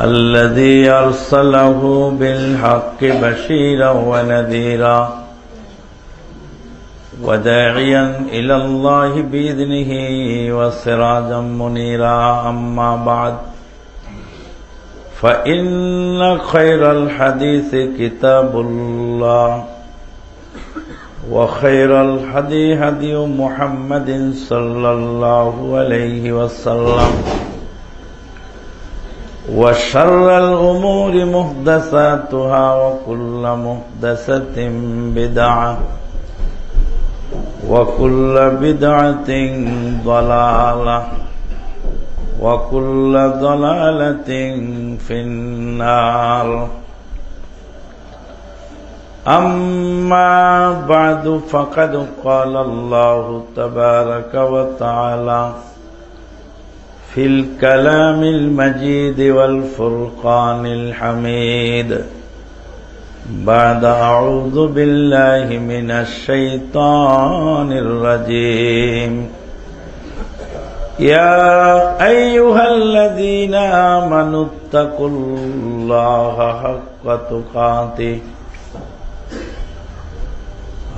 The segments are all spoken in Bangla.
الذي ارسله بالحق بشيرا ونذيرا وداعيا الى الله باذنه وسراجا منيرا. اما بعد فان خير الحديث كتاب الله، وخير الهدي هدي محمد صلى الله عليه وسلم. وشر الأمور محدثاتها وكل محدثه بدعة وكل بدعة ضلالة وكل ضلالة في النار. أما بعد فقد قال الله تبارك وتعالى في الكلام المجيد والفرقان الحميد. بعد أعوذ بالله من الشيطان الرجيم. يا أيها الذين آمنوا اتقوا الله حق تقاته.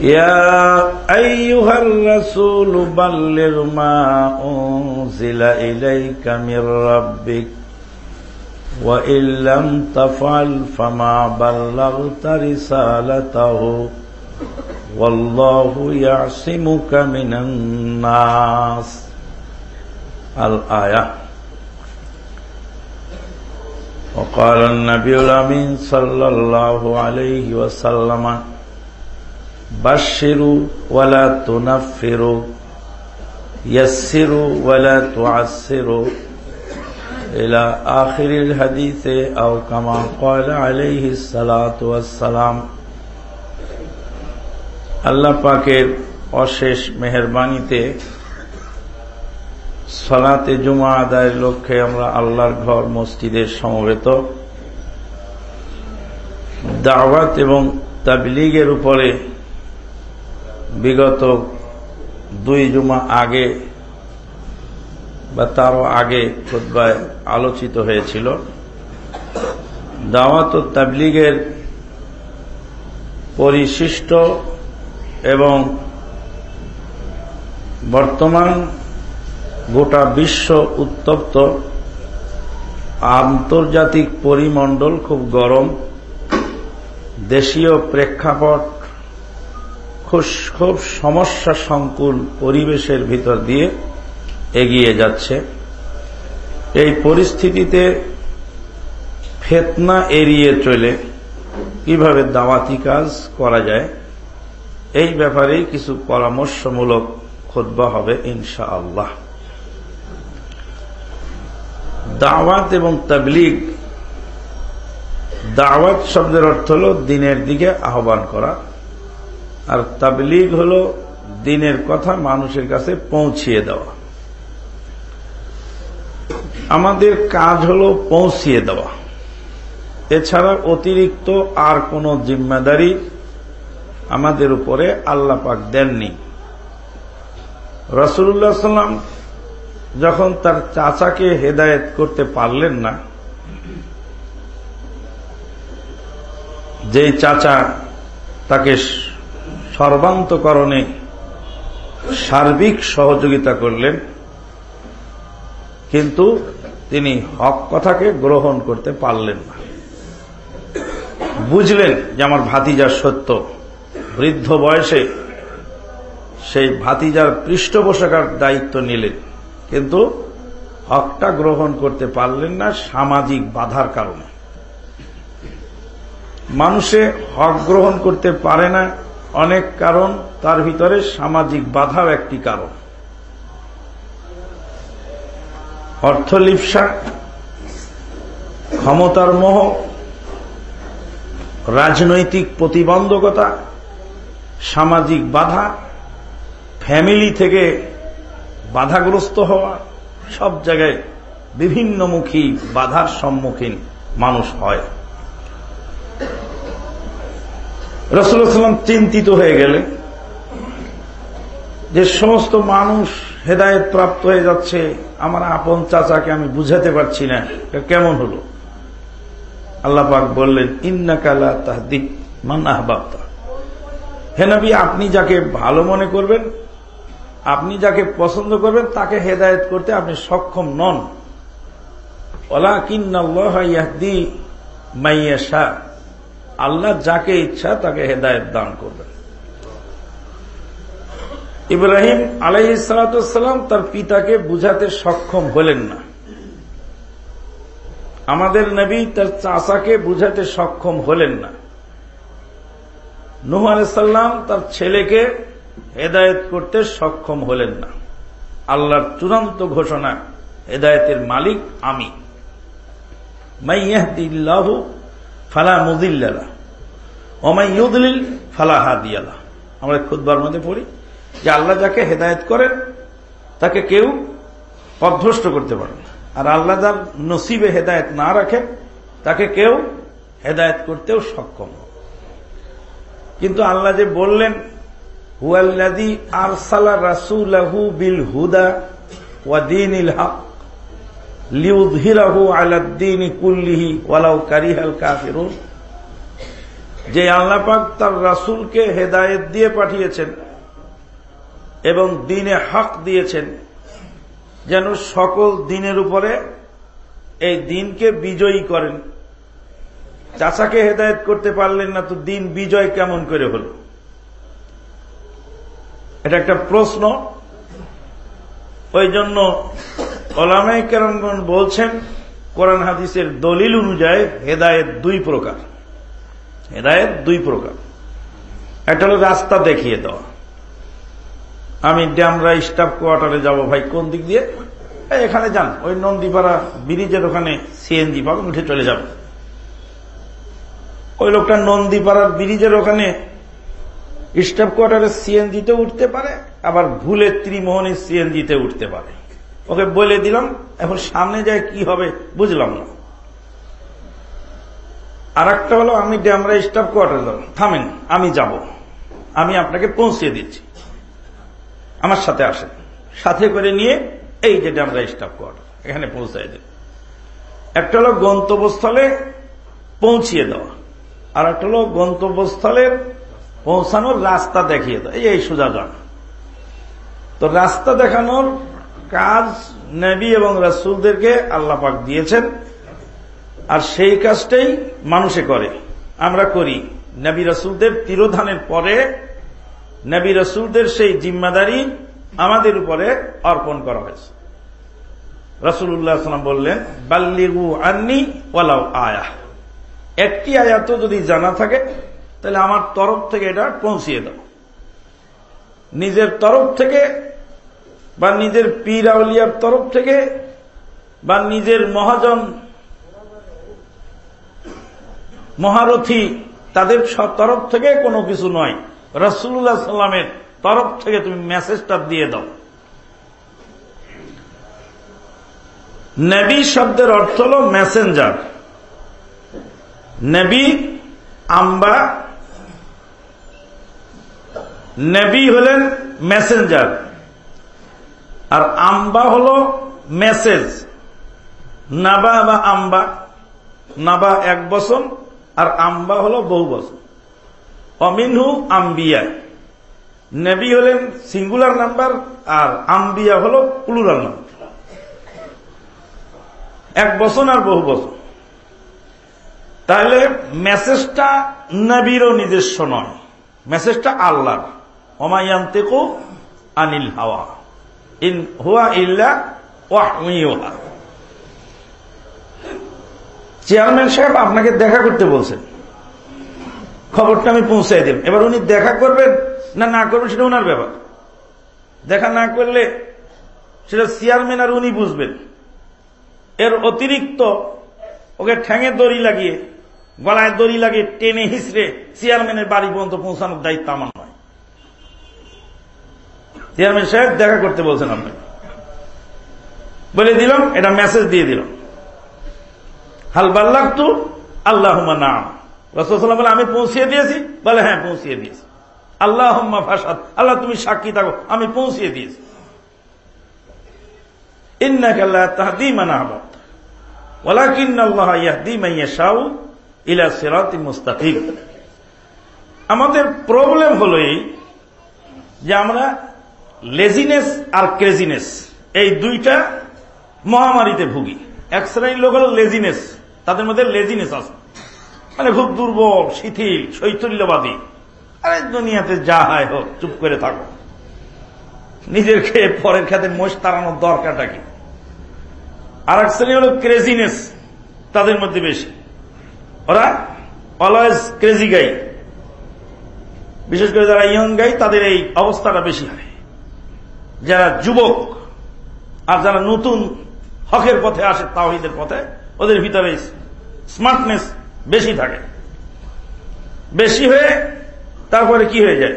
يا أيها الرسول بلغ ما أنزل إليك من ربك وإن لم تفعل فما بلغت رسالته والله يعصمك من الناس. الآية. وقال النبي الأمين صلى الله عليه وسلم বাসেরু ওয়ালা তোনা ফেরো ইয়াসেরু ওয়ালা তো আসেরো এলা আখির হাদিতে আও কামা কয়লা আলাইহি সালাত সালাম আল্লাহ পাকের অশেষ মেহরবানিতে সলাতে জুমা আদায়ের লক্ষ্যে আমরা আল্লাহর ঘর, মসজিদের সমবেত। দাওয়াত এবং তাবলিগের উপরে বিগত দুই জুমা আগে বা তারও আগে খুদ্ায় আলোচিত হয়েছিল। দাওয়াত তাবলিগের পরিশিষ্ট এবং বর্তমান গোটা বিশ্ব উত্তপ্ত আন্তর্জাতিক পরিমণ্ডল খুব গরম। দেশীয় প্রেক্ষাপট খুব সমস্যা সংকুল পরিবেশের ভিতর দিয়ে এগিয়ে যাচ্ছে। এই পরিস্থিতিতে ফেতনা এড়িয়ে চলে কীভাবে দাওয়াতি কাজ করা যায়, এই ব্যাপারেই কিছু পরামর্শমূলক খোদ্া হবে ইনশা আল্লাহ দাওয়াত এবং তাবলিগ, দাওয়াত শব্দের অর্থ হল দিনের দিকে আহ্বান করা। আর তাবলিগ হল দিনের কথা মানুষের কাছে পৌঁছিয়ে দেওয়া। আমাদের কাজ হল পৌঁছিয়ে দেওয়া। এছাড়া অতিরিক্ত আর কোন জিম্মাদারি আমাদের উপরে আল্লাহ পাক দেননি। রসুল্লাহ সাল্লাম যখন তার চাচাকে হেদায়েত করতে পারলেন না যে চাচা তাকে সর্বান্তকরণে সার্বিক সহযোগিতা করলেন, কিন্তু তিনি হক কথাকে গ্রহণ করতে পারলেন না। বুঝলেন যে আমার ভাতিজার সত্য। বৃদ্ধ বয়সে সেই ভাতিজার পৃষ্ঠপোষকার দায়িত্ব নিলেন, কিন্তু হকটা গ্রহণ করতে পারলেন না সামাজিক বাধার কারণে। মানুষে হক গ্রহণ করতে পারে না অনেক কারণ, তার ভিতরে সামাজিক বাধাও একটি কারণ। অর্থলিপসা ক্ষমতার মোহ, রাজনৈতিক প্রতিবন্ধকতা, সামাজিক বাধা, ফ্যামিলি থেকে বাধাগ্রস্ত হওয়া, সব জায়গায় বিভিন্নমুখী বাধার সম্মুখীন মানুষ হয়। রসুলাম চিন্তিত হয়ে গেলে যে সমস্ত মানুষ হেদায়ত প্রাপ্ত হয়ে যাচ্ছে, আমার আপন চাচাকে আমি বুঝাতে পারছি না। কেমন হলো? আল্লাপাক বললেন ইন্নাকালা তাহদিক মান আহবাবতা। হেনবি আপনি যাকে ভালো মনে করবেন, আপনি যাকে পছন্দ করবেন, তাকে হেদায়ত করতে আপনি সক্ষম নন। ওলা কিন্নাল্লাহদি মাইয়াশা। আল্লাহ যাকে ইচ্ছা তাকে হেদায়ত দান করবেন ইব্রাহিম আলাইসালাম তার পিতাকে বুঝাতে সক্ষম হলেন না। আমাদের নবী তার চাষাকে বুঝাতে সক্ষম হলেন না। নুহ আলাইসাল্লাম তার ছেলেকে হেদায়ত করতে সক্ষম হলেন না। আল্লাহর চূড়ান্ত ঘোষণা, হেদায়তের মালিক আমি। মাইয়াহদিল্লাহু ফালা মুদিল্লালা। অমাইয়ুদলিল ফালা হাদিয়ালা। আমরা মধ্যে পড়ি, যে আল্লাহ যাকে হেদায়ত করেন, তাকে কেউ অভ্যস্ত করতে পারে না। আর আল্লাহ যার নসিবে হেদায়ত না রাখেন, তাকে কেউ হেদায়ত করতেও সক্ষম কিন্তু আল্লাহ যে বললেন হুয়াল্লাদি আরসালা রাসুলাহু বিল হুদা ওয়াদিন লিউদ্হিরাহু আলাদ্দিন কুল্লিহি ওয়ালাউ কারিহাল যে আল্লাপাক তার রাসুলকে হেদায়েত দিয়ে পাঠিয়েছেন এবং দিনে হক দিয়েছেন, যেন সকল দিনের উপরে এই দিনকে বিজয়ী করেন। চাচাকে হেদায়ত করতে পারলেন না, তো দিন বিজয় কেমন করে হল? এটা একটা প্রশ্ন। ওই জন্য ওলামাই কেরমগণ বলছেন, কোরআন হাদিসের দলিল অনুযায়ী হেদায়েত দুই প্রকার। হেদায়েত দুই প্রকার। একটা হলো রাস্তা দেখিয়ে দেওয়া। আমি ড্যামরা স্টাফ কোয়ার্টারে যাব ভাই, কোন দিক দিয়ে? এখানে যান, ওই নন্দীপাড়া ব্রিজের ওখানে সিএনজি পাবেন, উঠে চলে যাবেন। ওই লোকটা নন্দীপাড়ার ব্রিজের ওখানে স্টাফ কোয়ার্টারে সিএনজিতে উঠতে পারে, আবার ভুলে ত্রিমোহনী সিএনজিতে উঠতে পারে। ওকে বলে দিলাম, এখন সামনে যায় কি হবে বুঝলাম না। আর একটা হলো, আমি ড্যামরা স্টাফ কোয়ার্টারে যাব। থামেন, আমি যাব। আমি আপনাকে পৌঁছিয়ে দিচ্ছি। আমার সাথে আসেন। সাথে করে নিয়ে এই যে ড্যামরা স্টাফ কোয়ার্টার, এখানে পৌঁছায় দেন। একটা হলো গন্তব্যস্থলে পৌঁছিয়ে দেওয়া। আর একটা হলো গন্তব্যস্থলের পৌঁছানোর রাস্তা দেখিয়ে দেয় এই সোজা যান। তো রাস্তা দেখানোর কাজ নবী এবং রাসুলদেরকে আল্লাপাক দিয়েছেন। আর সেই কাজটাই মানুষে করে। আমরা করি। নবী রসুলদের তিরোধানের পরে নবী রসুলদের সেই জিম্মাদারি আমাদের উপরে অর্পণ করা হয়েছে। রসুল্লাহাম বললেন, বাল্লিগু আন্নি ওয়ালাও আয়া। একটি আয়াত যদি জানা থাকে, তাহলে আমার তরফ থেকে এটা পৌঁছিয়ে দাও। নিজের তরফ থেকে বা নিজের পীর আউলিয়ার তরফ থেকে বা নিজের মহাজন মহারথী তাদের তরফ থেকে কোনো কিছু নয়। রসুল্লাহ সাল্লামের তরফ থেকে তুমি মেসেজটা দিয়ে দাও। নেবি শব্দের অর্থ হল মেসেঞ্জার নেবি আম্বা নেবি হলেন মেসেঞ্জার আর আম্বা হল মেসেজ নাবা বা আম্বা, নাবা এক বছর আর আম্বা হল বহু বছর। অমিনহু আম্বিয়া। নেবি হলেন সিঙ্গুলার নাম্বার আর আম্বিয়া হল প্লুরাল নাম্বার এক বছর আর বহু বছর। তাহলে মেসেজটা নবীরও নিজস্ব নয়। মেসেজটা আল্লাহর। অমায়ান্তেকো আনিল হাওয়া। ইন হুয়া ইল্লা ওয়াহমিওহা চেয়ারম্যান সাহেব আপনাকে দেখা করতে বলছেন খবরটা আমি পৌঁছাই দেব। এবার উনি দেখা করবেন না না করবেন সেটা ওনার ব্যাপার। দেখা না করলে সেটা চেয়ারম্যান আর উনি বুঝবেন। এর অতিরিক্ত ওকে ঠ্যাঙে দড়ি লাগিয়ে, গলায় দড়ি লাগিয়ে টেনে হিসড়ে চেয়ারম্যানের বাড়ি পর্যন্ত পৌঁছানোর দায়িত্ব আমার নয়। চেয়ারম্যান সাহেব দেখা করতে বলছেন আপনি বলে দিলাম, এটা মেসেজ দিয়ে দিলাম। হাল বাল্লাক তু আল্লাহ নাম রসুলাম বলে, আমি পৌঁছিয়ে দিয়েছি। বলে হ্যাঁ পৌঁছিয়ে দিয়েছি। আল্লাহ ফাসাদ আল্লাহ, তুমি সাক্ষী থাকো। আমি পৌঁছিয়ে দিয়েছি। আমাদের প্রবলেম হল এই যে আমরা লেজিনেস আর ক্রেজিনেস এই দুইটা মহামারীতে ভুগি। এক শ্রেণির লোক হল লেজিনেস তাদের মধ্যে লেজিনেস আছে। মানে খুব দুর্বল, শিথিল, শৈথল্যবাদী। আরে, দুনিয়াতে যা হয় হোক, চুপ করে থাকো। নিজের খেয়ে পরের খেতে মোষ তাড়ানোর দরকারটা কি? আর এক শ্রেণি হল ক্রেজিনেস তাদের মধ্যে বেশি। ওরা অলওয়েজ ক্রেজি গাই বিশেষ করে যারা ইয়ং গাই তাদের এই অবস্থাটা বেশি হয়। যারা যুবক, আর যারা নতুন হকের পথে আসে, তাওহিদের পথে, ওদের ভিতরে স্মার্টনেস বেশি থাকে। বেশি হয়ে তারপরে কি হয়ে যায়?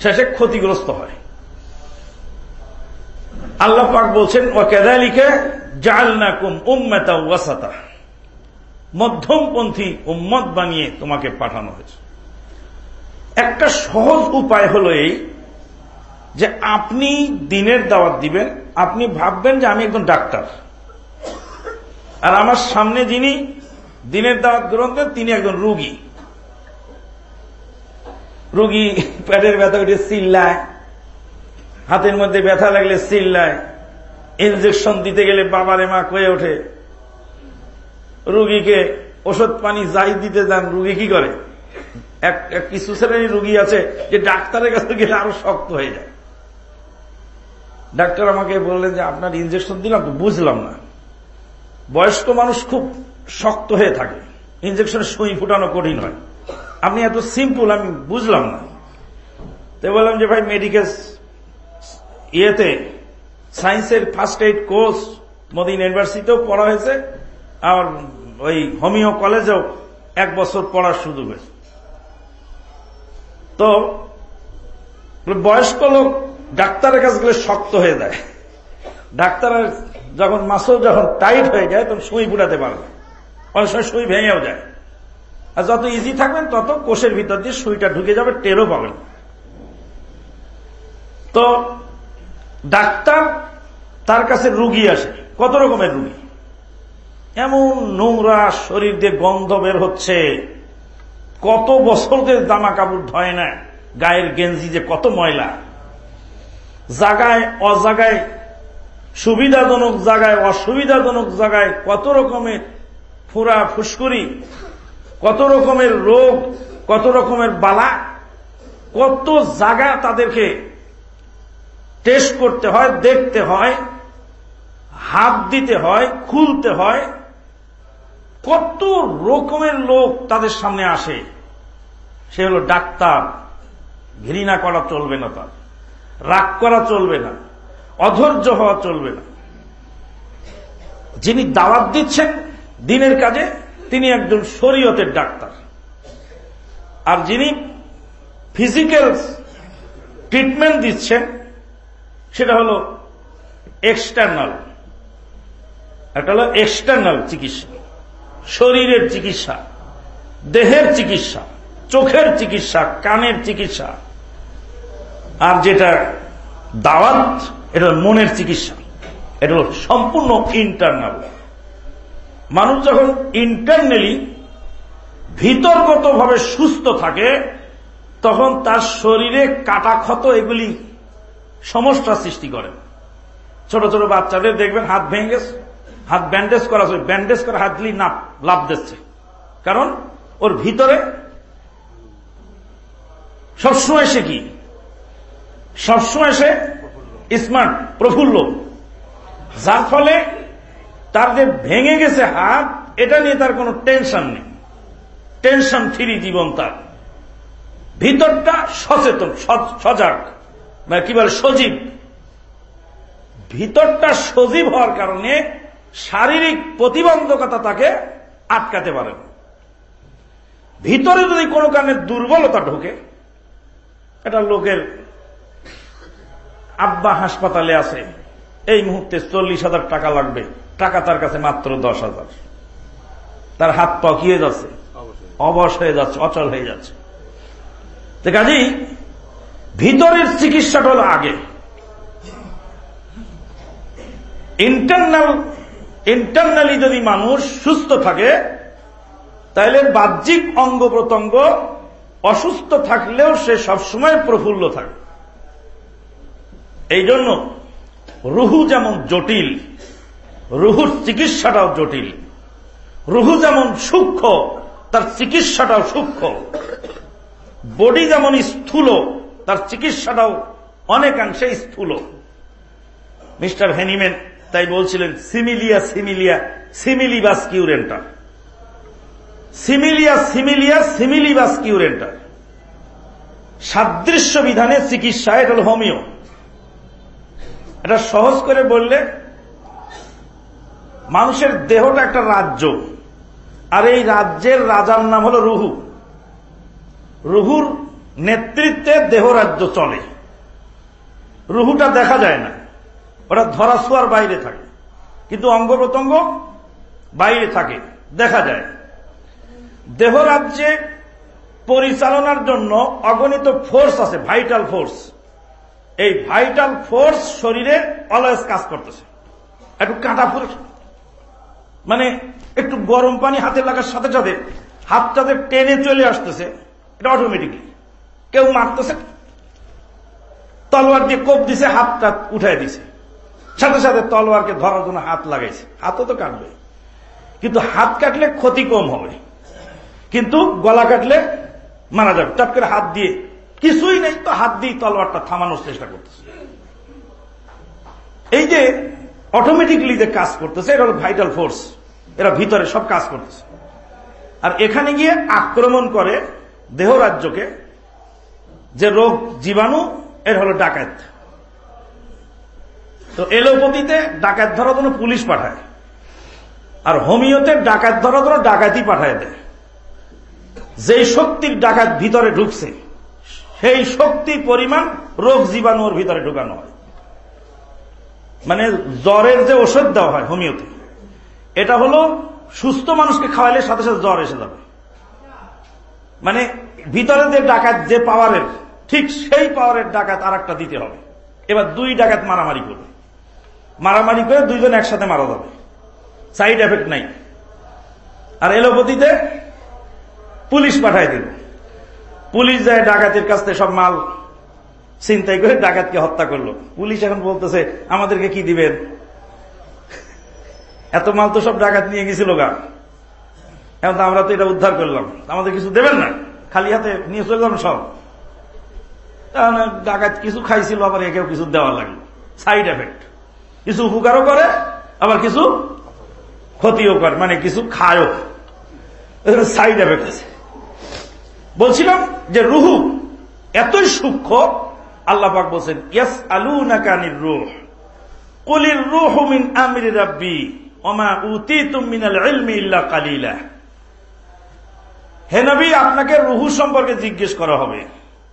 শেষে ক্ষতিগ্রস্ত হয়। আল্লাহ পাক বলছেন ও কেদালিকে জালনাকুম উম্মেতা ওয়াসাতা। মধ্যমপন্থী উম্মত বানিয়ে তোমাকে পাঠানো হয়েছে। একটা সহজ উপায় হল এই যে আপনি দিনের দাওয়াত দিবেন, আপনি ভাববেন যে আমি একজন ডাক্তার। আর আমার সামনে যিনি দিনের দাওয়াত গ্রহণ করেন তিনি একজন রুগী। রুগী পেটের ব্যথা উঠে চিল্লায়, হাতের মধ্যে ব্যথা লাগলে চিল্লায় ইনজেকশন দিতে গেলে বাবারে মা কয়ে ওঠে, রুগীকে ওষুধ পানি যাই দিতে যান, রুগী কি করে? এক কিছু শ্রেণির রুগী আছে যে ডাক্তারের কাছে গেলে আরও শক্ত হয়ে যায়। ডাক্তার আমাকে বললেন যে, আপনার ইনজেকশন দিলাম তো বুঝলাম না। বয়স্ক মানুষ খুব শক্ত হয়ে থাকে। ইনজেকশনের সুই ফুটানো কঠিন হয়। আপনি এত সিম্পল আমি বুঝলাম না। তো বললাম যে, ভাই মেডিকেল ইয়েতে সায়েন্সের ফার্স্ট এইড কোর্স মোদী ইউনিভার্সিটিতেও পড়া হয়েছে। আর ওই হোমিও কলেজেও এক বছর পড়ার সুযোগ হয়েছে। তো বয়স্ক লোক ডাক্তারের কাছে গেলে শক্ত হয়ে যায়। ডাক্তারের যখন মাসল যখন টাইট হয়ে যায়, তখন সুই ফুটাতে পারবে সময় সুই ভেঙেও যায়। আর যত ইজি থাকবেন, তত কোষের ভিতর দিয়ে সুইটা ঢুকে যাবে, টেরও পাবেন। তো ডাক্তার তার কাছে রুগী আসে। কত রকমের রুগী? এমন নোংরা শরীর দিয়ে গন্ধ বের হচ্ছে। কত বছরদের জামা কাপড় ধয় না, গায়ের গেঞ্জি যে কত ময়লা। জাগায় অজাগায় সুবিধাজনক জায়গায়, অসুবিধাজনক জায়গায় কত রকমের ফুরা ফুসকুরি কত রকমের রোগ, কত রকমের বালা, কত জায়গা তাদেরকে টেস্ট করতে হয়, দেখতে হয়, হাত দিতে হয়, খুলতে হয়, কত রকমের লোক তাদের সামনে আসে। সে হলো ডাক্তার। ঘৃণা করা চলবে না তার। রাগ করা চলবে না। অধৈর্য হওয়া চলবে না। যিনি দাওয়াত দিচ্ছেন দিনের কাজে তিনি একজন শরীয়তের ডাক্তার। আর যিনি ফিজিক্যাল ট্রিটমেন্ট দিচ্ছেন, সেটা হলো এক্সটার্নাল একটা হলো এক্সটার্নাল চিকিৎসা। শরীরের চিকিৎসা, দেহের চিকিৎসা, চোখের চিকিৎসা, কানের চিকিৎসা। আর যেটা দাওয়াত, এটা মনের চিকিৎসা। এটা হল সম্পূর্ণ ইন্টারনাল মানুষ যখন ইন্টারনালি ভিতরগতভাবে সুস্থ থাকে, তখন তার শরীরে কাটা ক্ষত এগুলি সমস্যা সৃষ্টি করে। ছোট ছোট বাচ্চাদের দেখবেন হাত ভেঙে হাত ব্যান্ডেজ করা ব্যান্ডেজ করে হাত দিলেই নাপ লাভ দিচ্ছে। কারণ ওর ভিতরে সবসময় সে কি? সবসময় সে স্মার্ট প্রফুল্ল। যার ফলে তার যে ভেঙে গেছে হাত, এটা নিয়ে তার কোনো টেনশন নেই। টেনশন ফ্রি জীবন তার। ভিতরটা সচেতন সজাগ মানে কি বলে, সজীব। ভিতরটা সজীব হওয়ার কারণে শারীরিক প্রতিবন্ধকতা তাকে আটকাতে পারে ভিতরে যদি কোনো কারণে দুর্বলতা ঢোকে, এটা লোকের আব্বা হাসপাতালে আছে, এই মুহূর্তে চল্লিশ হাজার টাকা লাগবে। টাকা তার কাছে মাত্র দশ হাজার। তার হাত পা কি যাচ্ছে? অবশ হয়ে যাচ্ছে, অচল হয়ে যাচ্ছে। কাজেই ভিতরের চিকিৎসাটা হলো আগে। ইন্টারনাল, ইন্টারনালি যদি মানুষ সুস্থ থাকে, তাহলে বাহ্যিক অঙ্গ প্রত্যঙ্গ অসুস্থ থাকলেও সে সবসময় প্রফুল্ল থাকে। এই জন্য রুহু যেমন জটিল রুহুর চিকিৎসাটাও জটিল। রুহু যেমন সূক্ষ্ম, তার চিকিৎসাটাও সূক্ষ্ম। বডি যেমন স্থূল, তার চিকিৎসাটাও অনেকাংশে স্থূল। মিস্টার হেনিমেন তাই বলছিলেন, সিমিলিয়া সিমিলিয়া সিমিলিবাস কিউরেন্টার সিমিলিয়া সিমিলিয়া সিমিলিবাস কিউরেন্টার সাদৃশ্য বিধানে চিকিৎসা, এটা হোমিও। এটা সহজ করে বললে মানুষের দেহটা একটা রাজ্য। আর এই রাজ্যের রাজার নাম হল রুহু। রুহুর নেতৃত্বে দেহ রাজ্য চলে। রুহুটা দেখা যায় না। ওটা ধরাছোয়ার বাইরে থাকে। কিন্তু অঙ্গ প্রত্যঙ্গ বাইরে থাকে, দেখা যায়। দেহ রাজ্যে পরিচালনার জন্য অগণিত ফোর্স আছে ভাইটাল ফোর্স এই ভাইটাল ফোর্স শরীরে অলওয়েজ কাজ করতেছে। একটু কাঁটা ফুরে মানে একটু গরম পানি হাতে লাগার সাথে সাথে হাত তাদের টেনে চলে আসতেছে, এটা অটোমেটিকলি কেউ মারতেছে, তলোয়ার দিয়ে কোপ দিছে, হাতটা উঠাই দিছে। সাথে সাথে তলোয়ারকে ধরার জন্য হাত লাগাইছে। হাতও তো কাটবে। কিন্তু হাত কাটলে ক্ষতি কম হবে। কিন্তু গলা কাটলে মারা যাবে। টপ করে হাত দিয়ে কিছুই নেই, তো হাত দিয়ে তলোয়ারটা থামানোর চেষ্টা করতেছে। এই যে অটোমেটিকলি যে কাজ করতেছে, এটা হল ভাইটাল ফোর্স এরা ভিতরে সব কাজ করতেছে। আর এখানে গিয়ে আক্রমণ করে দেহ রাজ্যকে যে রোগ জীবাণু, এর হলো ডাকাত। তো এলোপতিতে ডাকাত ধরার জন্য পুলিশ পাঠায়। আর হোমিওতে ডাকাত ধরার জন্য ডাকাতি পাঠায় দেয়। যেই শক্তির ডাকাত ভিতরে ঢুকছে, সেই শক্তি পরিমাণ রোগ জীবাণুর ভিতরে ঢুকানো হয়। মানে জ্বরের যে ওষুধ দেওয়া হয় হোমিওতে, এটা হলো সুস্থ মানুষকে খাওয়াইলে সাথে সাথে জ্বর এসে যাবে। মানে ভিতরে যে ডাকাত যে পাওয়ারের, ঠিক সেই পাওয়ারের ডাকাত আর একটা দিতে হবে। এবার দুই ডাকাত মারামারি করবে। মারামারি করে দুইজন একসাথে মারা যাবে। সাইড এফেক্ট নাই। আর এলোপতিতে পুলিশ পাঠাই দিল পুলিশ যায় ডাকাতির কাছ থেকে সব মাল চিন্তাই করে ডাকাতকে হত্যা করল। পুলিশ এখন বলতেছে, আমাদেরকে কি দিবেন? এত মাল তো সব ডাকাত নিয়ে গেছিল গা। এখন তো আমরা তো এটা উদ্ধার করলাম। আমাদের কিছু দেবেন না? খালি হাতে নিয়ে চললাম সব। তাহলে ডাকাত কিছু খাইছিল, আবার একেও কিছু দেওয়া লাগল। Side effect. কিছু উপকারও করে, আবার কিছু ক্ষতিও করে। মানে কিছু খায়ও। সাইড এফেক্ট আছে। বলছিলাম যে রুহু এতই সূক্ষ্ম আল্লাহ পাক বলছেন ইয়াস আলু নাকানির রুহ। কুলির রুহ মিন আমির রাব্বি, ওমা উতিতুম মিনাল ইলমি ইল্লা কালিলা। হে নবী, আপনাকে রুহু সম্পর্কে জিজ্ঞেস করা হবে।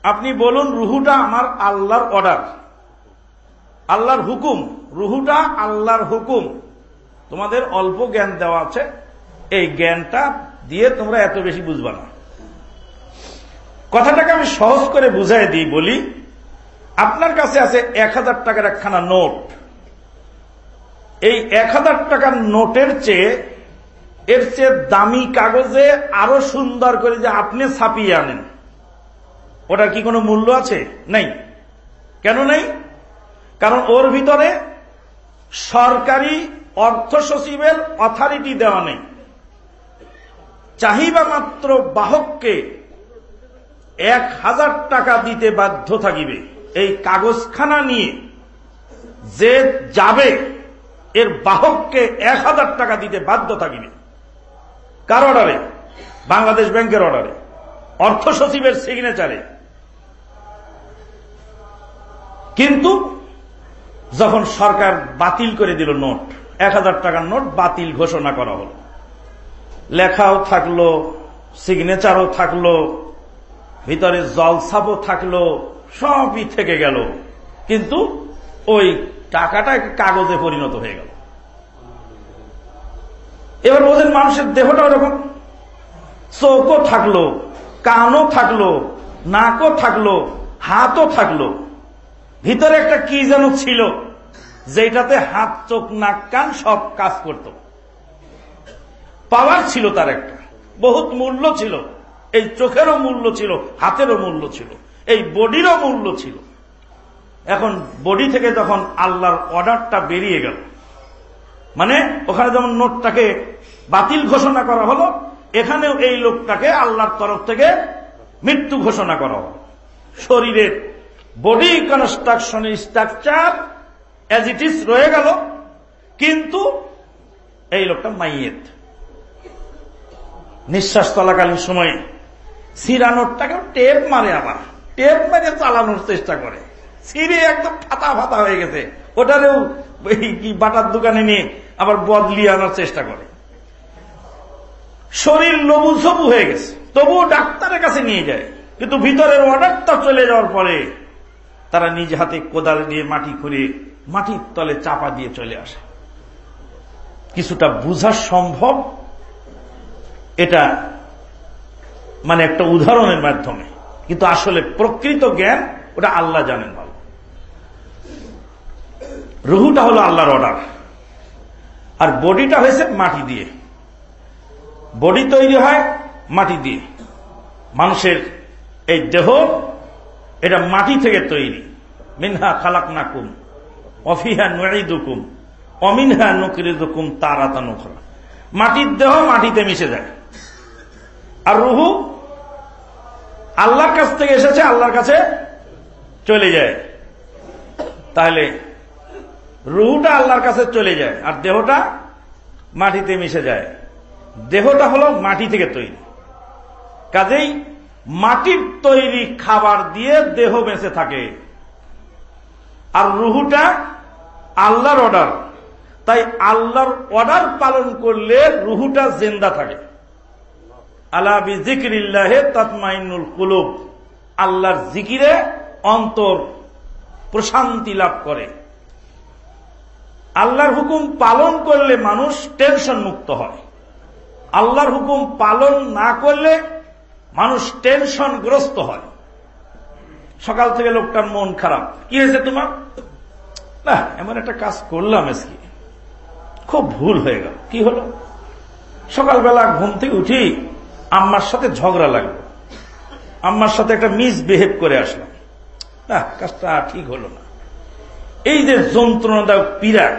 আপনি বলুন, রুহুটা আমার আল্লাহর অর্ডার। আল্লাহর হুকুম, রুহুটা আল্লাহর হুকুম। তোমাদের অল্প জ্ঞান দেওয়া আছে, এই জ্ঞানটা দিয়ে তোমরা এত বেশি বুঝবা না। কথাটাকে আমি সহজ করে বুঝাই দিই, বলি আপনার কাছে আছে এক হাজার টাকার একখানা নোট। এই এক হাজার টাকার নোটের চেয়ে, এর চেয়ে দামি কাগজে আরও সুন্দর করে যে আপনি ছাপিয়ে আনেন। ওটার কি কোনো মূল্য আছে? নেই। কেন নেই? কারণ ওর ভিতরে সরকারি অর্থ সচিবের অথরিটি দেওয়া নেই। চাহিবা মাত্র বাহককে এক হাজার টাকা দিতে বাধ্য থাকিবে। এই কাগজখানা নিয়ে যে যাবে, এর বাহককে এক হাজার টাকা দিতে বাধ্য থাকিবে। কার অর্ডারে বাংলাদেশ ব্যাংকের অর্ডারে অর্থ সচিবের সিগনেচারে কিন্তু যখন সরকার বাতিল করে দিল নোট, এক হাজার টাকার নোট বাতিল ঘোষণা করা হল। লেখাও থাকল সিগনেচারও থাকল, ভিতরে জলসাপও থাকল সবই থেকে গেল। কিন্তু ওই টাকাটা কাগজে পরিণত হয়ে গেল। এবার বোঝেন মানুষের দেহটা ওরকম চোখও থাকল, কানও থাকল, নাকও থাকল, হাতও থাকল, ভিতরে একটা কি যেন ছিল যেটাতে হাত, চোখ, নাক, কান সব কাজ করত। পাওয়ার ছিল তার একটা, বহুত মূল্য ছিল, এই চোখেরও মূল্য ছিল, হাতেরও মূল্য ছিল। এই বডিরও মূল্য ছিল। এখন বডি থেকে যখন আল্লাহর অর্ডারটা বেরিয়ে গেল মানে ওখানে যেমন নোটটাকে বাতিল ঘোষণা করা হলো, এখানেও এই লোকটাকে আল্লাহর তরফ থেকে মৃত্যু ঘোষণা করা হলো। শরীরের বডি কনস্ট্রাকশনের স্ট্রাকচার অ্যাজ ইট ইস রয়ে গেল, কিন্তু এই লোকটা মাইয়েত নিঃশ্বাস চলাকালীন সময়ে সিরানোরটাকেও টেপ মারে আবার। টেপ মেরে চালানোর চেষ্টা করে। সিরে একদম ফাতা ফাতা হয়ে গেছে। ওটারেও বাটার দোকানে নিয়ে আবার বদলিয়ে আনার চেষ্টা করে। শরীর লবু সবু হয়ে গেছে। তবুও ডাক্তারের কাছে নিয়ে যায়। কিন্তু ভিতরের অর্ডারটা চলে যাওয়ার পরে তারা নিজ হাতে কোদাল দিয়ে মাটি খুঁড়ে মাটির তলে চাপা দিয়ে চলে আসে। কিছুটা বুঝা সম্ভব? এটা মানে একটা উদাহরণের মাধ্যমে। কিন্তু আসলে প্রকৃত জ্ঞান, ওটা আল্লাহ জানেন ভালো। রুহুটা হলো আল্লাহর অর্ডার আর বডিটা হয়েছে মাটি দিয়ে। বডি তৈরি হয় মাটি দিয়ে। মানুষের এই দেহ, এটা মাটি থেকে তৈরি। মিনহা খালাক নাকুম অফিহা নুকুম অমিনহা নুকরিদুকুম তারাতা নুখরা মাটির দেহ মাটিতে মিশে যায়। আর রুহু আল্লাহর কাছ থেকে এসেছে, আল্লাহর কাছে চলে যায়। তাহলে রুহুটা আল্লাহর কাছে চলে যায় আর দেহটা মাটিতে মিশে যায়। দেহটা হলো মাটি থেকে তৈরি। কাজেই মাটির তৈরি খাবার দিয়ে দেহ বেঁচে থাকে। আর রুহুটা আল্লাহর অর্ডার তাই আল্লাহর অর্ডার পালন করলে রুহুটা জেন্দা থাকে। আল্লাহর জিকিরে অন্তর প্রশান্তি লাভ করে। আল্লাহর হুকুম পালন করলে মানুষ টেনশন মুক্ত হয়। আল্লাহর হুকুম পালন না করলে মানুষ টেনশন গ্রস্ত হয়। সকাল থেকে লোকটার মন খারাপ। কি হয়েছে তোমার? না, এমন একটা কাজ করলাম আজকে। খুব ভুল হয়ে গেল। কি হলো? সকালবেলা ঘুম থেকে উঠি আম্মার সাথে ঝগড়া লাগল। আম্মার সাথে একটা মিসবিহেভ করে আসলাম। না কাজটা ঠিক হলো না। এই যে যন্ত্রণাদায়ক পীড়া,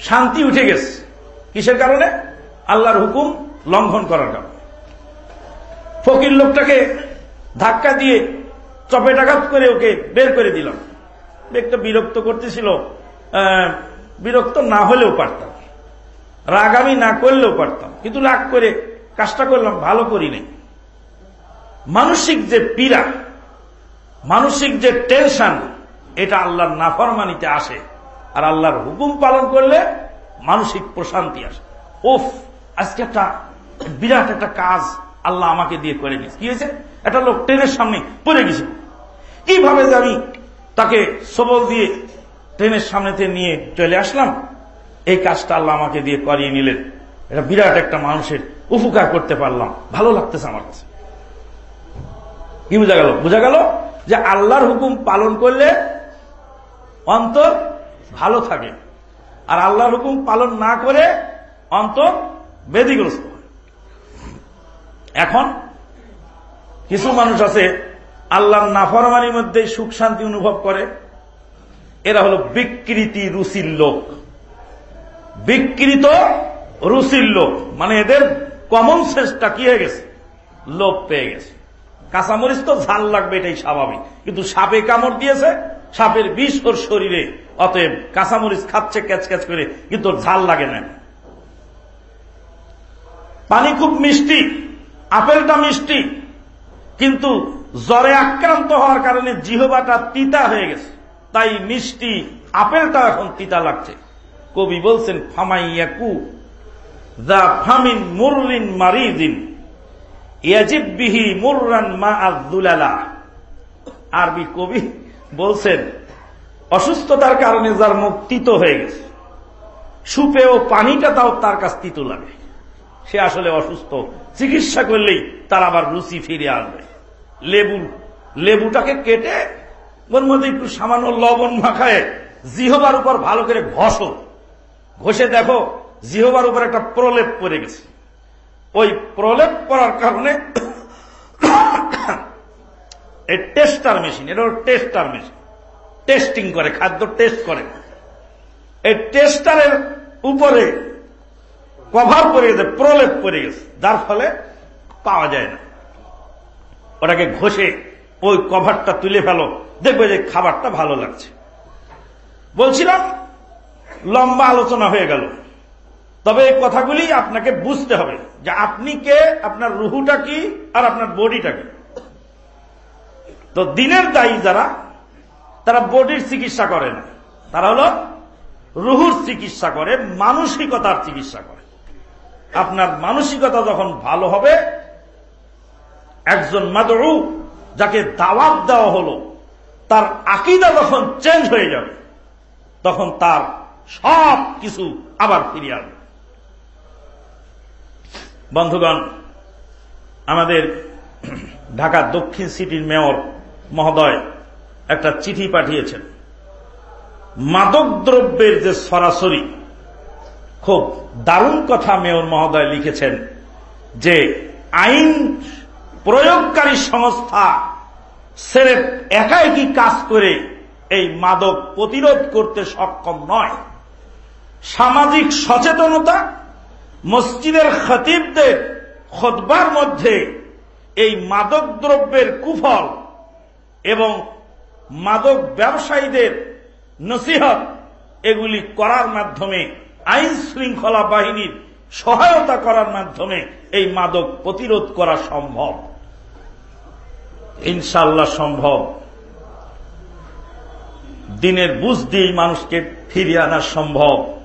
শান্তি উঠে গেছে। কিসের কারণে? আল্লাহর হুকুম লঙ্ঘন করার কারণে। ফকির লোকটাকে ধাক্কা দিয়ে চপেটাঘাত করে ওকে বের করে দিলাম। একটা বিরক্ত করতেছিল বিরক্ত না হলেও পারতাম। রাগামি না করলেও পারতাম। কিন্তু রাগ করে কাজটা করলাম, ভালো করি নাই। মানসিক যে পীড়া, মানসিক যে টেনশন, এটা আল্লাহর নাফরমানিতে আসে। আর আল্লাহর হুকুম পালন করলে মানসিক প্রশান্তি আসে। ওফ আজকে একটা বিরাট একটা কাজ আল্লাহ আমাকে দিয়ে করে দিয়েছে। কি হয়েছে? একটা লোক ট্রেনের সামনে পড়ে গেছে। কীভাবে যে আমি তাকে সবল দিয়ে ট্রেনের সামনেতে নিয়ে চলে আসলাম? এই কাজটা আল্লাহ আমাকে দিয়ে করিয়ে নিলেন। এটা বিরাট একটা মানুষের উপকার করতে পারলাম। ভালো লাগতেছে আমার কাছে। কি বোঝা গেল? বোঝা গেল যে আল্লাহর হুকুম পালন করলে অন্তর ভালো থাকে। আর আল্লাহর হুকুম পালন না করে অন্তর বেদিগ্রস্ত এখন কিছু মানুষ আছে, আল্লাহর নাফরমানির মধ্যে সুখ শান্তি অনুভব করে। এরা হলো বিকৃতি রুচির লোক। বিকৃত রুচির লোক মানে এদের কমন সেন্সটা কি হয়ে গেছে? লোভ পেয়ে গেছে। কাঁচামরিচ তো ঝাল লাগবে, এটাই স্বাভাবিক। কিন্তু সাপে কামড় দিয়েছে, সাপের বিষ ওর শরীরে। অতএব কাঁচামরিচ খাচ্ছে, ক্যাচ ক্যাচ করে, কিন্তু ঝাল লাগে না। পানি খুব মিষ্টি, আপেলটা মিষ্টি, কিন্তু জ্বরে আক্রান্ত হওয়ার কারণে জিহবাটা তিতা হয়ে গেছে। তাই মিষ্টি আপেলটা এখন তিতা লাগছে। কবি বলছেন, ফামাইয়াকু মা আরবি কবি বলছেন, অসুস্থতার কারণে যার মুখ তিত হয়ে গেছে সুপেও পানিটা তাও তার কাছ তিত লাগে। সে আসলে অসুস্থ, চিকিৎসা করলেই তার আবার রুচি ফিরে আসবে। লেবু, লেবুটাকে কেটে ওর মধ্যে একটু সামান্য লবণ মাখায় জিহবার উপর ভালো করে ঘষো। ঘষে দেখো জিহবার উপর একটা প্রলেপ পড়ে গেছে। ওই প্রলেপ করার কারণে এই টেস্টার মেশিন, এটা টেস্টার মেশিন। টেস্টিং করে, খাদ্য টেস্ট করে। এই টেস্টারের উপরে কভার পড়ে গেছে, প্রলেপ পড়ে গেছে। যার ফলে পাওয়া যায় না। ওটাকে ঘষে ওই কভারটা তুলে ফেলো, দেখবে যে খাবারটা ভালো লাগছে। বলছিলাম, লম্বা আলোচনা হয়ে গেল। তবে এই কথাগুলি আপনাকে বুঝতে হবে যে আপনি কে, আপনার রুহুটা কি আর আপনার বডিটা কি। তো দিনের দায়ী যারা, তারা বডির চিকিৎসা করে না। তারা হলো রুহুর চিকিৎসা করে, মানসিকতার চিকিৎসা করে। আপনার মানসিকতা যখন ভালো হবে, একজন মাদরু যাকে দাওয়াত দেওয়া হলো, তার আকিদা যখন চেঞ্জ হয়ে যাবে, তখন তার সব কিছু আবার ফিরিয়ে আসবে। বন্ধুগণ, আমাদের ঢাকা দক্ষিণ সিটির মেয়র মহোদয় একটা চিঠি পাঠিয়েছেন। মাদক দ্রব্যের যে সরাসরি খুব দারুণ কথা মেয়র মহোদয় লিখেছেন যে আইন প্রয়োগকারী সংস্থা সেরে একাই কি কাজ করে এই মাদক প্রতিরোধ করতে সক্ষম নয়? সামাজিক সচেতনতা মসজিদের খতিবদের খতবার মধ্যে এই মাদক দ্রব্যের কুফল এবং মাদক ব্যবসায়ীদের নসিহত এগুলি করার মাধ্যমে, আইন শৃঙ্খলা বাহিনীর সহায়তা করার মাধ্যমে এই মাদক প্রতিরোধ করা সম্ভব। ইনশাল্লাহ সম্ভব। দিনের বুঝ দিয়ে মানুষকে ফিরিয়ে আনা সম্ভব।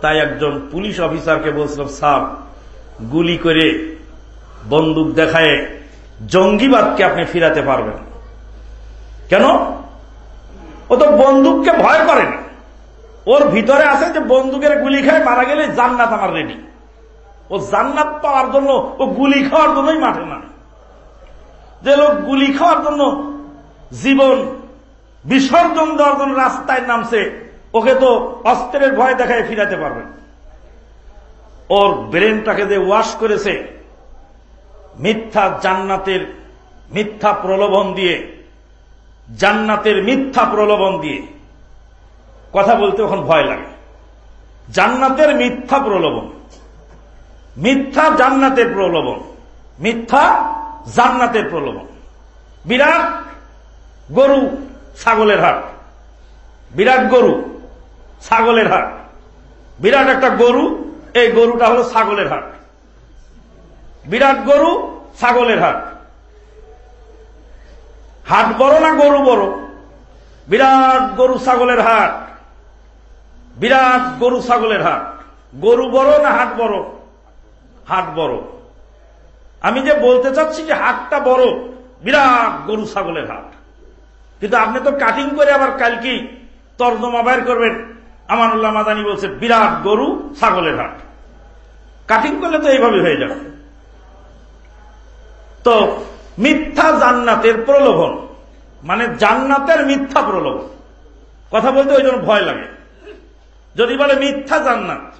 তাই একজন পুলিশ অফিসারকে বলছিলাম সাহ গুলি করে বন্দুক দেখায় জঙ্গিবাদকে আপনি ফিরাতে পারবেন কেন? ও তো বন্দুককে ভয় করে না। ওর ভিতরে আছে যে বন্দুকের গুলি খায় মারা গেলে জান্নাত আমার রেডি ও জান্নাত পাওয়ার জন্য ও গুলি খাওয়ার জন্যই মাঠে না যে লোক গুলি খাওয়ার জন্য জীবন বিসর্জন দেওয়ার জন্য রাস্তায় নামছে ওকে তো অস্ত্রের ভয় দেখায় ফিরাতে পারবে। ওর ব্রেনটাকে যে ওয়াশ করেছে, মিথ্যা জান্নাতের মিথ্যা প্রলোভন দিয়ে, জান্নাতের মিথ্যা প্রলোভন দিয়ে কথা বলতে এখন ভয় লাগে। জান্নাতের মিথ্যা প্রলোভন, মিথ্যা জান্নাতের প্রলোভন, মিথ্যা জান্নাতের প্রলোভন। বিরাট গরু ছাগলের হাট, বিরাট গরু। ছাগলের হাট। বিরাট একটা গরু, এই গরুটা হলো ছাগলের হাট। বিরাট গরু, ছাগলের হাট। হাট বড় না গরু বড়? বিরাট গরু, ছাগলের হাট। বিরাট গরু, ছাগলের হাট। গরু বড় না হাট বড়? হাট বড়। আমি যে বলতে চাচ্ছি যে হাটটা বড়, বিরাট গরু, ছাগলের হাট। কিন্তু আপনি তো কাটিং করে আবার কালকে তর্জমা বাইর করবেন। আমানুল্লাহ মাদানি বলছে, বিরাট গরু, ছাগলের হাট। কাটিং করলে তো এইভাবে হয়ে যাবে। তো মিথ্যা জান্নাতের প্রলোভন মানে জান্নাতের মিথ্যা প্রলোভন। কথা বলতে ওই জন্য ভয় লাগে। যদি বলে মিথ্যা জান্নাত,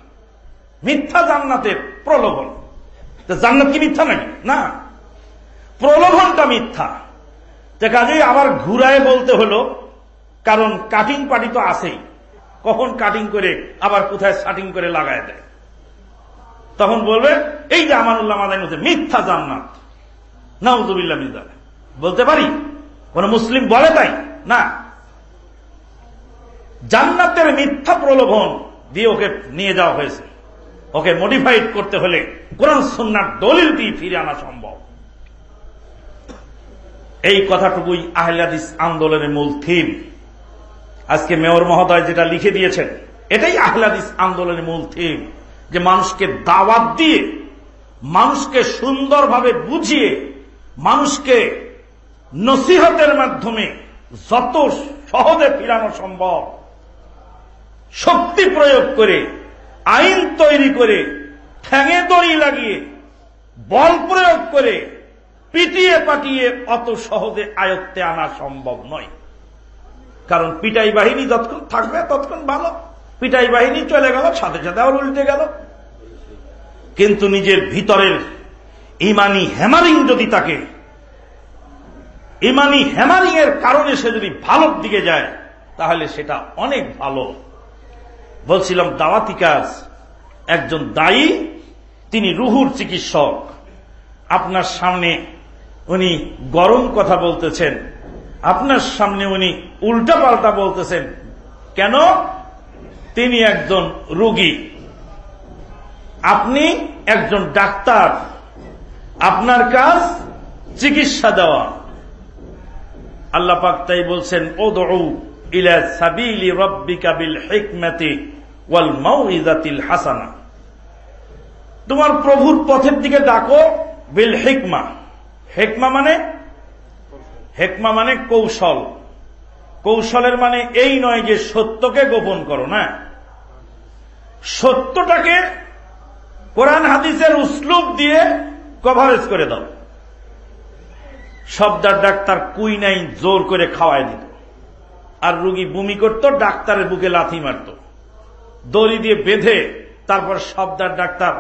মিথ্যা জান্নাতের প্রলোভন জান্নাত কি মিথ্যা নাকি? না। প্রলোভনটা মিথ্যা। যে আবার ঘুরায় বলতে হলো, কারণ কাটিং পাটি তো আছেই। কখন কাটিং করে, আবার কোথায় শাটিং করে লাগায় দেয়? তখন বলবে, এই যে আমানুল্লাহ মাদানি মধ্যে মিথ্যা জান্নাত। নাউজুবিল্লাহ মিজাল বলতে পারি? কোন মুসলিম বলে তাই? না। জান্নাতের মিথ্যা প্রলোভন দিয়ে ওকে নিয়ে যাওয়া হয়েছে। ওকে মডিফাইড করতে হলে কোরআন সন্ন্যার দলিল দিয়ে ফিরে আনা সম্ভব। এই কথাটুকুই আহলাদিস আন্দোলনের মূল থিম আজকে মেয়র মহোদয় যেটা লিখে দিয়েছেন, এটাই আহলাদিস আন্দোলনের মূল থিম যে মানুষকে দাওয়াত দিয়ে, মানুষকে সুন্দরভাবে বুঝিয়ে, মানুষকে নসিহতের মাধ্যমে যত সহজে ফিরানো সম্ভব, শক্তি প্রয়োগ করে, আইন তৈরি করে ঠ্যাঙে দড়ি লাগিয়ে, বল প্রয়োগ করে, পিটিয়ে পাটিয়ে অত সহজে আয়ত্তে আনা সম্ভব নয়। কারণ পিটাই বাহিনী যতক্ষণ থাকবে, ততক্ষণ ভালো। পিটাই বাহিনী চলে গেল, সাথে সাথে আবার উল্টে গেল। কিন্তু নিজের ভিতরের ইমানি হ্যামারিং যদি তাকে, ইমানি হ্যামারিং এর কারণে সে যদি ভালোর দিকে যায়, তাহলে সেটা অনেক ভালো। বলছিলাম, দাওয়াতি কাজ। একজন দায়ী, তিনি রুহুর চিকিৎসক। আপনার সামনে উনি গরম কথা বলতেছেন। আপনার সামনে উনি উল্টা পাল্টা বলতেছেন। কেন? তিনি একজন রুগী। আপনি একজন ডাক্তার। আপনার কাজ চিকিৎসা দেওয়া। আল্লাহ পাক তাই বলছেন ও দৌ ইলা সাবিলি রব্বিকা বিল হিকমতি ওয়াল মাউইজাতিল হাসানা। তোমার প্রভুর পথের দিকে ডাকো, বিল হিকমা। হেকমা মানে হেকমা মানে কৌশল। কৌশলের মানে এই নয় যে সত্যকে গোপন করো, না? সত্যটাকে কোরআন হাদিসের উসলুপ দিয়ে কভারেজ করে দাও। শব্দার ডাক্তার কুই নাই জোর করে খাওয়াই দিত। আর রুগী বমি করত, ডাক্তারের বুকে লাথি মারত। দড়ি দিয়ে বেঁধে তারপর শব্দার ডাক্তার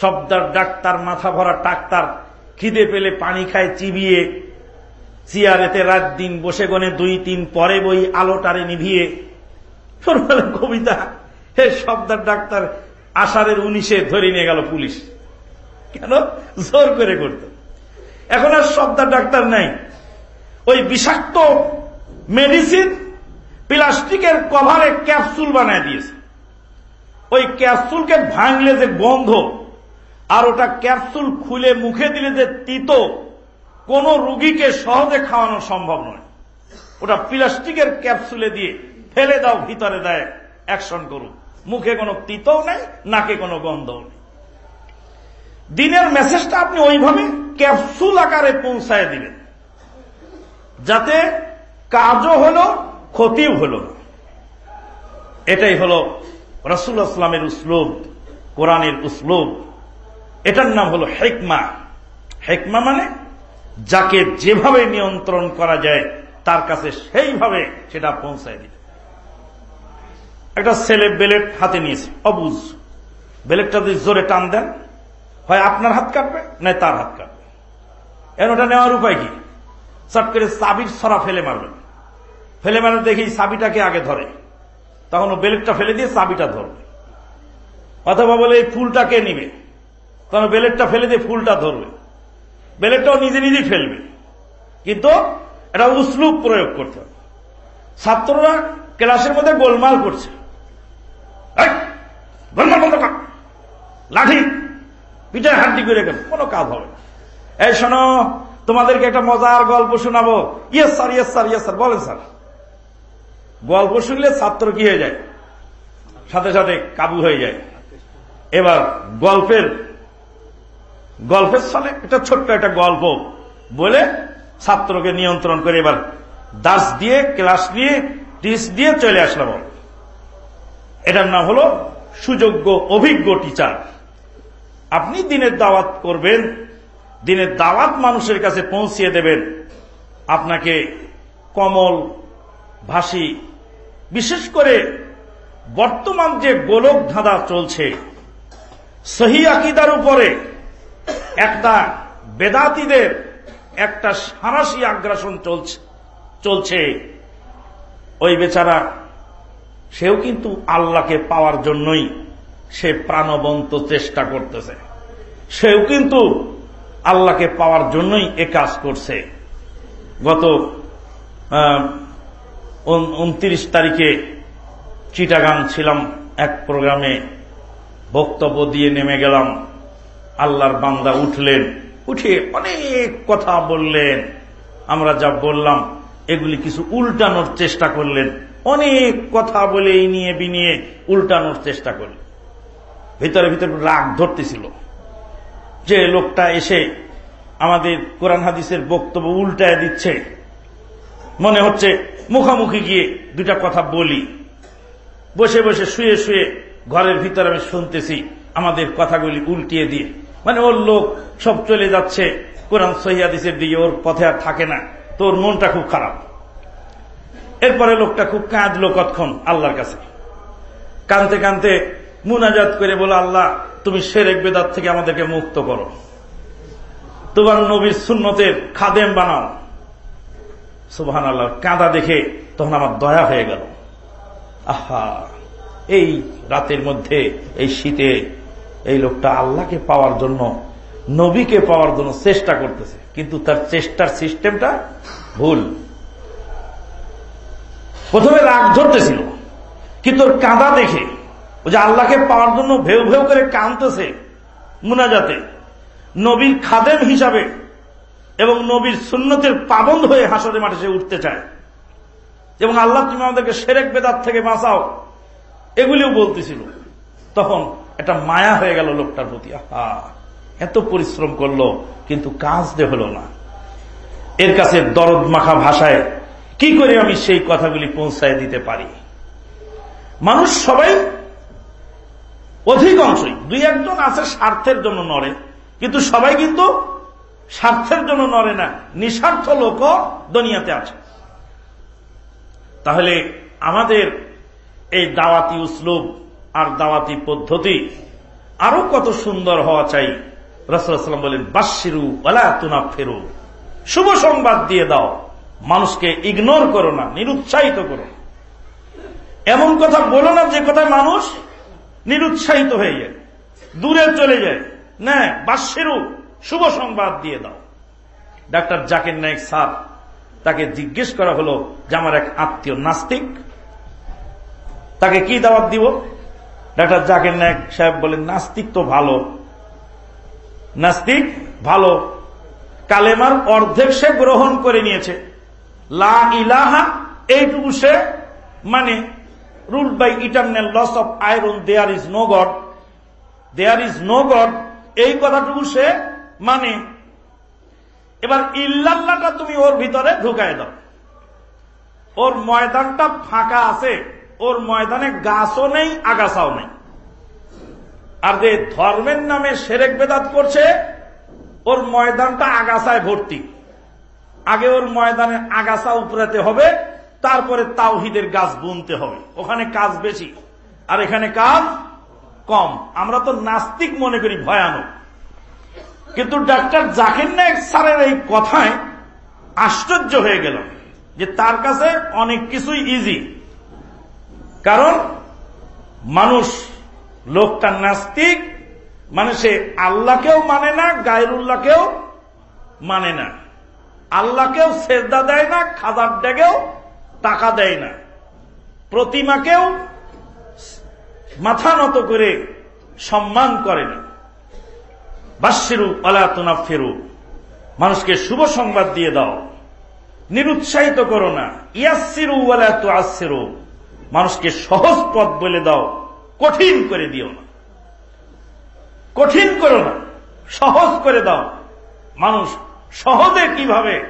শব্দার ডাক্তার মাথা ভরা ডাক্তার খিদে পেলে পানি খায়, চিবিয়ে চেয়ারেতে রাত দিন বসে গনে দুই তিন পরে বই আলোটারে নিভিয়ে। কবিতা, হে শব্দার ডাক্তার, আষাঢ়ের উনিশে ধরে নিয়ে গেল পুলিশ। কেন? জোর করে করত। এখন আর শব্দার ডাক্তার নাই। ওই বিষাক্ত মেডিসিন প্লাস্টিকের কভারে ক্যাপসুল বানায় দিয়েছে। ওই ক্যাপসুলকে ভাঙলে যে গন্ধ, আর ওটা ক্যাপসুল খুলে মুখে দিলে যে তিতো কোন রুগীকে সহজে খাওয়ানো সম্ভব নয়। ওটা প্লাস্টিকের ক্যাপসুলে দিয়ে ফেলে দাও, ভিতরে দেয়, অ্যাকশন করুক মুখে কোনো তিতও নেই, নাকে কোনো গন্ধও নেই। দিনের মেসেজটা আপনি ওইভাবে ক্যাপসুল আকারে পৌঁছায় দিবেন। যাতে কাজও হলো, ক্ষতিও হলো এটাই হলো রসুল আসলামের উসলুব কোরআনের উসলুব এটার নাম হলো হেকমা। হেকমা মানে যাকে যেভাবে নিয়ন্ত্রণ করা যায়, তার কাছে সেইভাবে সেটা পৌঁছায় দিবে। একটা ছেলে বেলেট হাতে নিয়েছে, অবুজ। বেলেটটা যদি জোরে টান দেন, হয় আপনার হাত কাটবে নয় তার হাত কাটবে এখন ওটা নেওয়ার উপায় কি? চট করে চাবির ছড়া ফেলে মারবেন। ফেলে মারে দেখি চাবিটাকে আগে ধরে। তখন ও বেলেটটা ফেলে দিয়ে চাবিটা ধরবে। অথবা বলে এই ফুলটাকে নিবে? তখন বেলেটটা ফেলে দিয়ে ফুলটা ধরবে। বেলেটটাও নিজে নিজেই ফেলবে। কিন্তু এটা উসলুপ প্রয়োগ করতে হবে। ছাত্ররা ক্লাসের মধ্যে গোলমাল করছে। গোলমাল লাঠি। পিঠে হাড্ডি করে গেল। কোনো কাজ হবে এই শোনো, তোমাদেরকে একটা মজার গল্প শোনাবো। Yes sir yes sir yes sir বলেন স্যার গল্প শুনলে ছাত্র কি হয়ে যায়? সাথে সাথে কাবু হয়ে যায়। এবার গল্পের গল্পের সালে এটা ছোট্ট একটা গল্প বলে ছাত্রকে নিয়ন্ত্রণ করে এবার দাস দিয়ে, ক্লাস নিয়ে টিস দিয়ে চলে আসলাম এটার নাম হলো সুযোগ্য অভিজ্ঞ টিচার। আপনি দিনের দাওয়াত করবেন, দিনের দাওয়াত মানুষের কাছে পৌঁছিয়ে দেবেন। আপনাকে কমল ভাষী বিশেষ করে বর্তমান যে গোলক ধাঁধা চলছে, সহি আকিদার উপরে একটা বেদাতিদের একটা সারাসি আগ্রাসন চলছে চলছে। ওই বেচারা, সেও কিন্তু আল্লাহকে পাওয়ার জন্যই সে প্রাণবন্ত চেষ্টা করতেছে। সেও কিন্তু আল্লাহকে পাওয়ার জন্যই এ কাজ করছে। গত উনত্রিশ তারিখে চিটাগাং ছিলাম এক প্রোগ্রামে। বক্তব্য দিয়ে নেমে গেলাম। আল্লাহর বান্দা উঠলেন, উঠে অনেক কথা বললেন। আমরা যা বললাম, এগুলি কিছু উল্টানোর চেষ্টা করলেন। অনেক কথা বলে এই নিয়ে বিনিয়ে উল্টানোর চেষ্টা করলেন। ভিতরে ভিতরে রাগ ধরতেছিল। যে লোকটা এসে আমাদের কোরআন হাদিসের বক্তব্য উল্টায় দিচ্ছে। মনে হচ্ছে মুখামুখি গিয়ে দুটা কথা বলি। বসে বসে শুয়ে শুয়ে ঘরের ভিতরে আমি শুনতেছি, আমাদের কথাগুলি উল্টিয়ে দিয়ে। মানে ওর লোক সব চলে যাচ্ছে। কোরআন সহিদিসের দিকে ওর পথে আর থাকে না। তোর মনটা খুব খারাপ। এরপরে লোকটা খুব কাঁদলো কতক্ষণ আল্লাহর কাছে। কানতে কানতে মুনাজাত করে বলো, আল্লাহ, তুমি সেরেক বেদাত থেকে আমাদেরকে মুক্ত করো। তোমার নবীর সুন্নতের খাদেম বানাও। সুবাহান আল্লাহ কাঁদা দেখে তখন আমার দয়া হয়ে গেল। আহা, এই রাতের মধ্যে, এই শীতে এই লোকটা আল্লাহকে পাওয়ার জন্য, নবীকে পাওয়ার জন্য চেষ্টা করতেছে। কিন্তু তার চেষ্টার সিস্টেমটা ভুল। প্রথমে রাগ ধরতেছিল। কিন্তু কাঁদা দেখে, ও যে আল্লাহকে পাওয়ার জন্য ভেউ ভেউ করে কাঁদতেছে মুনাজাতে। নবীর খাদেম হিসাবে এবং নবীর সুন্নতের পাবন্ধ হয়ে হাসরে মাঠে সে উঠতে চায়। এবং আল্লাহ, তুমি আমাদেরকে সেরেক বেদার থেকে বাঁচাও। এগুলিও বলতেছিল। তখন একটা মায়া হয়ে গেল লোকটার প্রতি। আহা, এত পরিশ্রম করল, কিন্তু কাজ দে হলো না। এর কাছে দরদ মাখা ভাষায় কি করে আমি সেই কথাগুলি পৌঁছায় দিতে পারি? মানুষ সবাই অধিকাংশই দুই একজন আছে স্বার্থের জন্য নড়ে, কিন্তু সবাই কিন্তু স্বার্থের জন্য নড়ে না, নিঃস্বার্থ লোক দুনিয়াতে আছে। তাহলে আমাদের এই দাওয়াতি উসলুব আর দাওয়াতি পদ্ধতি আরও কত সুন্দর হওয়া চাই। রসুলাম বলেন বাসিরু ওলা ফেরু শুভ সংবাদ দিয়ে দাও। মানুষকে ইগনোর করো না, নিরুৎসাহিত করো এমন কথা বলো না যে কথায় মানুষ নিরুৎসাহিত হয়ে যায়, দূরে চলে যায়। না বাসিরু শুভ সংবাদ দিয়ে দাও। ডাক্তার জাকির নায়ক স্যার তাকে জিজ্ঞেস করা হলো যে, আমার এক আত্মীয় নাস্তিক, তাকে কি দাওয়াত দিব? ডাক্তার জাকির নায়ক সাহেব বলেন, নাস্তিক তো ভালো। নাস্তিক ভালো। কালেমার অর্ধেক সে গ্রহণ করে নিয়েছে। লা ইলাহা, এইটুকু সে মানে rule by eternal loss of iron there is no god there is no god এই কথাটুকু সে মানে। এবার ইল্লাল্লাহটা তুমি ওর ভিতরে ঢুকায় দাও। ওর ময়দানটা ফাঁকা আছে। ওর ময়দানে গাছও নেই, আগাছাও নেই। আর যে ধর্মের নামে সেরেক বেদাত করছে, ওর ময়দানটা আগাছায় ভর্তি। আগে ওর ময়দানে আগাছা উপরাতে হবে, তারপরে তাওহিদের গাছ বুনতে হবে। ওখানে কাজ বেশি, আর এখানে কাজ কম। আমরা তো নাস্তিক মনে করি, ভয়ানক। কিন্তু ডাক্তার জাকির নায়ক স্যারের এই কথায় আশ্চর্য হয়ে গেল যে তার কাছে অনেক কিছুই ইজি কারণ মানুষ লোকটা নাস্তিক মানে সে আল্লাহকেও মানে না, গায়রুল্লাহকেও মানে না। আল্লাহকেও সেজদা দেয় না, খাদার ডেকেও টাকা দেয় না। প্রতিমাকেও মাথা নত করে সম্মান করে না। বাসিরু আলাতুনা ফেরু মানুষকে শুভ সংবাদ দিয়ে দাও। নিরুৎসাহিত করো না। ইয়াসিরু আলাতু আসিরু মানুষকে সহজ পথ বলে দাও। কঠিন করে দিও না। কঠিন করো না। সহজ করে দাও। মানুষ সহজে কীভাবে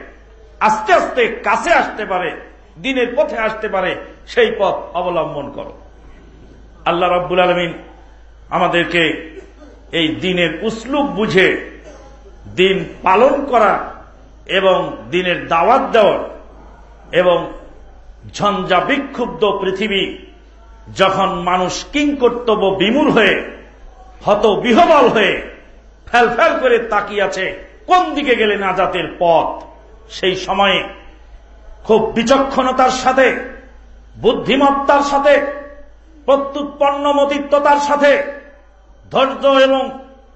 আস্তে আস্তে কাছে আসতে পারে, দিনের পথে আসতে পারে, সেই পথ অবলম্বন করো। আল্লাহ রব্বুল আলমিন আমাদেরকে এই দিনের উসলুব বুঝে দিন পালন করা এবং দিনের দাওয়াত দেওয়ার এবং ঝঞ্ঝা বিক্ষুব্ধ পৃথিবী, যখন মানুষ কিং কর্তব্য বিমূর হয়ে হত বিহবল হয়ে ফেল ফেল করে তাকিয়ে কোন দিকে গেলে নাজাতের পথ? সেই সময়ে খুব বিচক্ষণতার সাথে, বুদ্ধিমত্তার সাথে, প্রত্যুৎপন্নমতিত্বতার সাথে, ধৈর্য এবং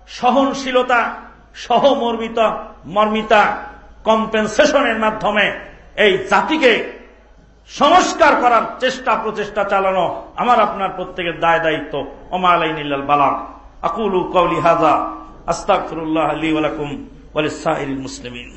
সহনশীলতা, সহমর্মিতা, মর্মিতা, কম্পেনসেশনের মাধ্যমে এই জাতিকে সংস্কার করার চেষ্টা প্রচেষ্টা চালানো আমার আপনার প্রত্যেকের দায় দায়িত্ব। ওমালাইনিল্লাল বালাক আকুলু কৌলি হাজা আস্তাকুল্লাহ আলী ওয়ালাকুম ওয়ালিস মুসলিম মুসলিমিন।